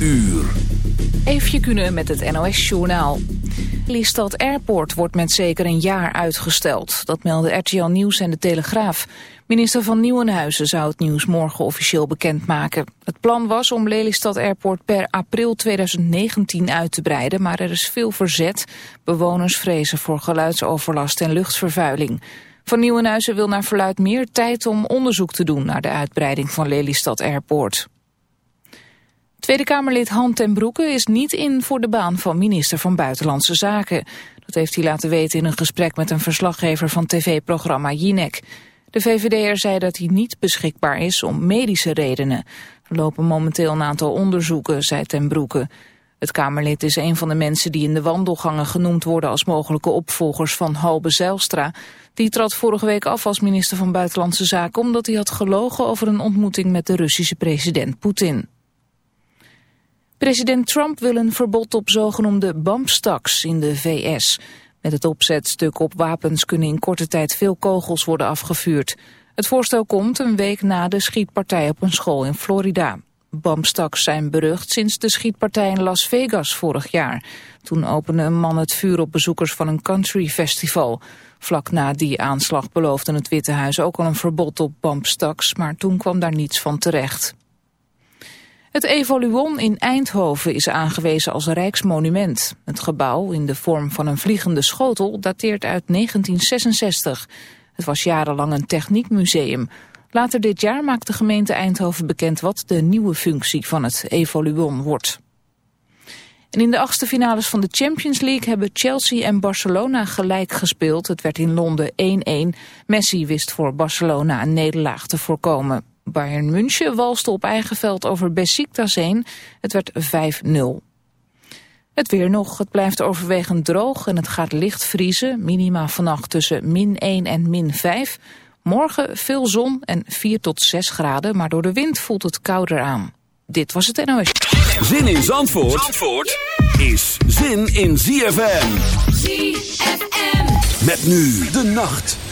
uur. Kunnen met het NOS-journaal. Lelystad Airport wordt met zeker een jaar uitgesteld. Dat melden RTL Nieuws en De Telegraaf. Minister van Nieuwenhuizen zou het nieuws morgen officieel bekendmaken. Het plan was om Lelystad Airport per april 2019 uit te breiden... maar er is veel verzet. Bewoners vrezen voor geluidsoverlast en luchtvervuiling. Van Nieuwenhuizen wil naar verluid meer tijd om onderzoek te doen... naar de uitbreiding van Lelystad Airport. Tweede Kamerlid Han ten Broeke is niet in voor de baan van minister van Buitenlandse Zaken. Dat heeft hij laten weten in een gesprek met een verslaggever van tv-programma Jinek. De VVD'er zei dat hij niet beschikbaar is om medische redenen. Er lopen momenteel een aantal onderzoeken, zei ten Broeke. Het Kamerlid is een van de mensen die in de wandelgangen genoemd worden als mogelijke opvolgers van Halbe Zijlstra. Die trad vorige week af als minister van Buitenlandse Zaken omdat hij had gelogen over een ontmoeting met de Russische president Poetin. President Trump wil een verbod op zogenoemde bump stocks in de VS. Met het opzetstuk op wapens kunnen in korte tijd veel kogels worden afgevuurd. Het voorstel komt een week na de schietpartij op een school in Florida. Bump-stocks zijn berucht sinds de schietpartij in Las Vegas vorig jaar. Toen opende een man het vuur op bezoekers van een country festival. Vlak na die aanslag beloofde het Witte Huis ook al een verbod op bump-stocks, maar toen kwam daar niets van terecht. Het Evoluon in Eindhoven is aangewezen als rijksmonument. Het gebouw, in de vorm van een vliegende schotel, dateert uit 1966. Het was jarenlang een techniekmuseum. Later dit jaar maakt de gemeente Eindhoven bekend wat de nieuwe functie van het Evoluon wordt. En in de achtste finales van de Champions League hebben Chelsea en Barcelona gelijk gespeeld. Het werd in Londen 1-1. Messi wist voor Barcelona een nederlaag te voorkomen. Bayern München walste op eigen veld over Besiktas heen. Het werd 5-0. Het weer nog. Het blijft overwegend droog en het gaat licht vriezen. Minima vannacht tussen min 1 en min 5. Morgen veel zon en 4 tot 6 graden, maar door de wind voelt het kouder aan. Dit was het NOS. Zin in Zandvoort, Zandvoort is zin in ZFM. ZFM. Met nu de nacht.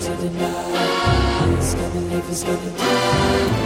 to deny. This kind of life is gonna die.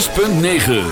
6.9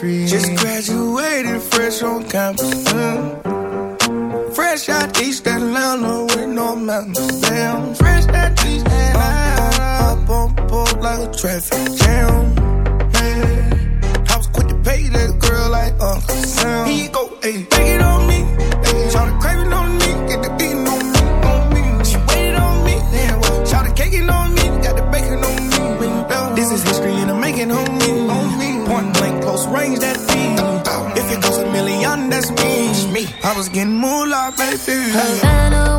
free. Just graduated fresh on campus. Mm. Fresh out East Atlanta with no mountains. down. fresh out East Atlanta. Up on board like a traffic jam. Man. I was quick to pay that girl like Uncle Sam. He go, hey, I was getting moonlight, baby. Havana,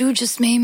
you just made me